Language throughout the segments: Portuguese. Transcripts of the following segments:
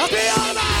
Adriana!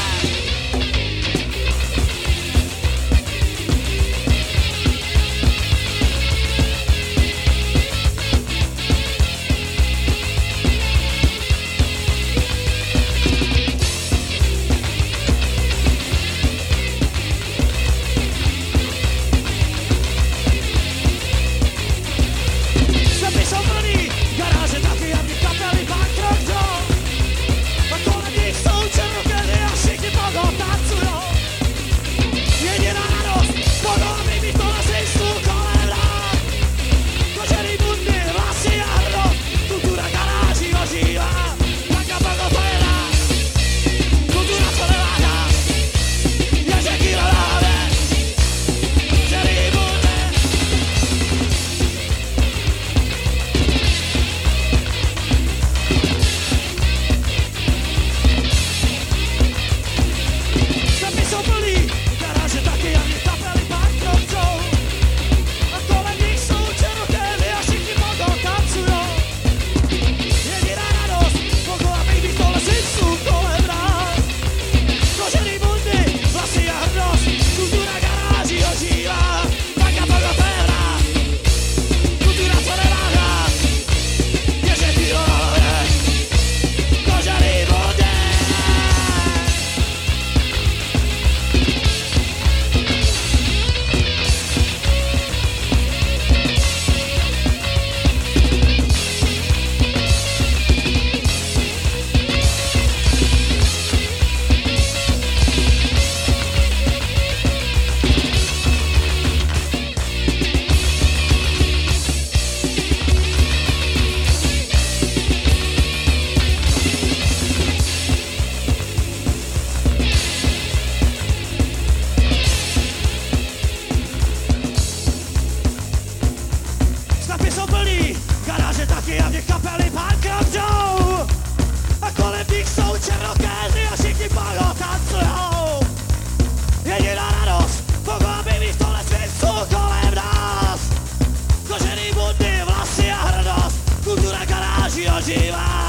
Kožený